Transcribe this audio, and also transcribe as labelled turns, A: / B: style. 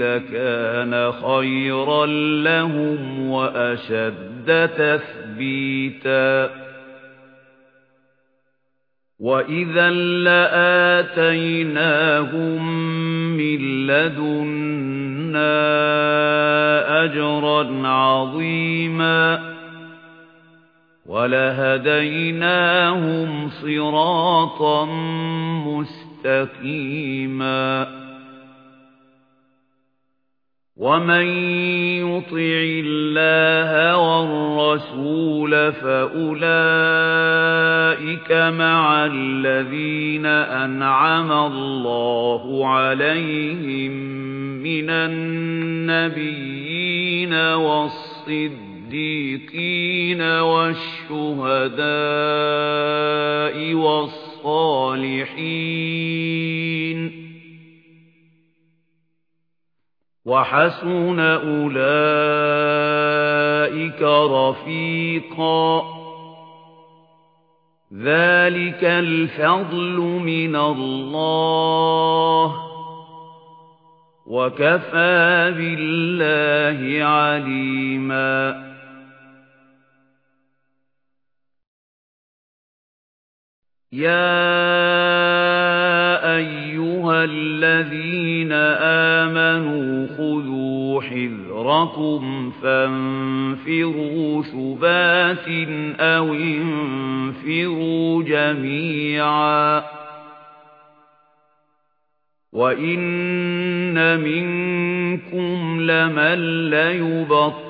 A: لَكَانَ خَيْرًا لَّهُمْ وَأَشَدَّ تَثْبِيتًا وَإِذًا لَّآتَيْنَاهُم مِّن لَّدُنَّا أَجْرًا عَظِيمًا وَلَهَدَيْنَاهُمْ صِرَاطًا مُسْتَقِيمًا وَمَن يُطِعِ اللَّهَ وَالرَّسُولَ فَأُولَئِكَ مَعَ الَّذِينَ أَنْعَمَ اللَّهُ عَلَيْهِم مِّنَ النَّبِيِّينَ وَالصِّدِّيقِينَ الصديقين والشهداء والصالحين وحسن أولئك رفيقا. ذلك الفضل من الله. وكفى بالله عليماً. يَا أَيُّهَا الَّذِينَ آمَنُوا خُذُوا حِذْرَكُمْ فَانفِرُوا ثُبَاتٍ أَوْ انفِرُوا جَمِيعًا وَإِنَّ مِنكُمْ لَمَن لَّيُبَطِّئَنَّ